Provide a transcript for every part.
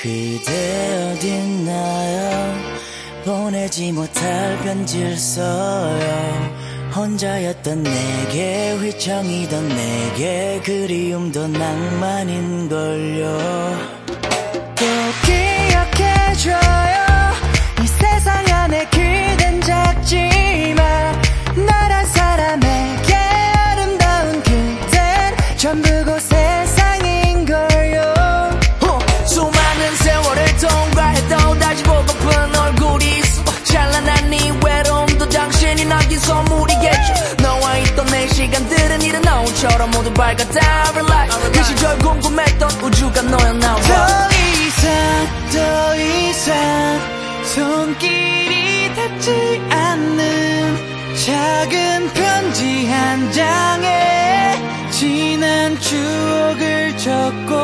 그대 어딨나요? 보내지 못할 편지를 써요. 혼자였던 내게 휘청이던 내게 그리움도 낭만인걸요. 또 기억해줘요. 이 세상 안에 그댄 작지만 나란 사람에게 아름다운 그댄 전부 이른 노을처럼 모두 밝았다 Relax 그 시절 궁금했던 우주가 너였나 봐더 이상 더 이상 손길이 닿지 않는 작은 편지 한 장에 지난 추억을 적고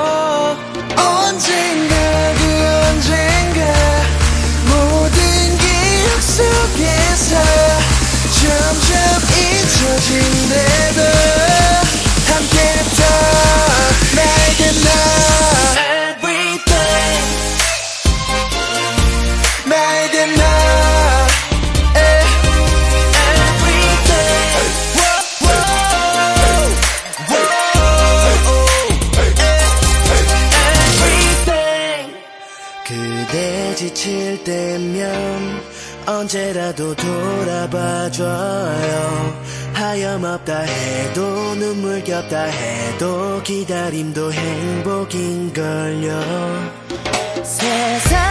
지칠 때면 언제라도 돌아봐줘요. 하염없다 해도 눈물겹다 해도 기다림도 행복인걸요. 세상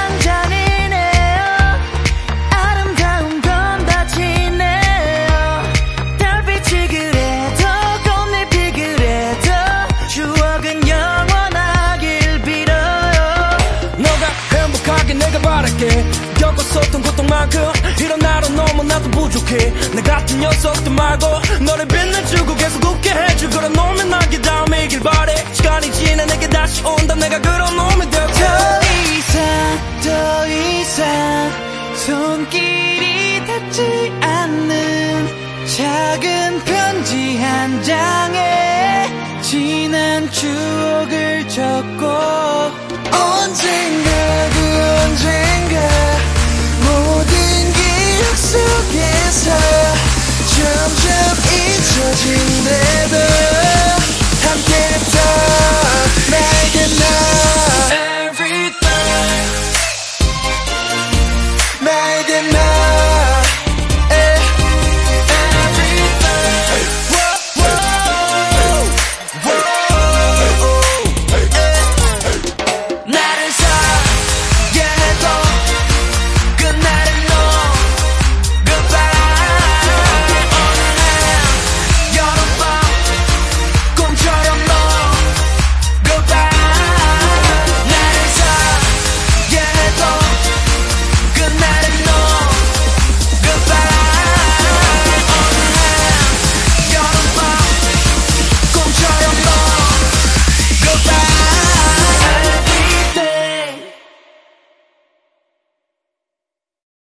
행복하게 내가 바랄게. 겪었었던 고통만큼 이런 나로 너무나도 부족해. 나 같은 녀석들 말고 너를 빛내주고 계속 웃게 해줄 그런 놈의 날개 다음이길 바래. 시간이 지나 내게 다시 온다. 내가 그런 놈이 될게 더 이상 더 이상 손길이 닿지 않는 작은 편지 한 장에 지난 추억을 적고 언젠가 그 언젠가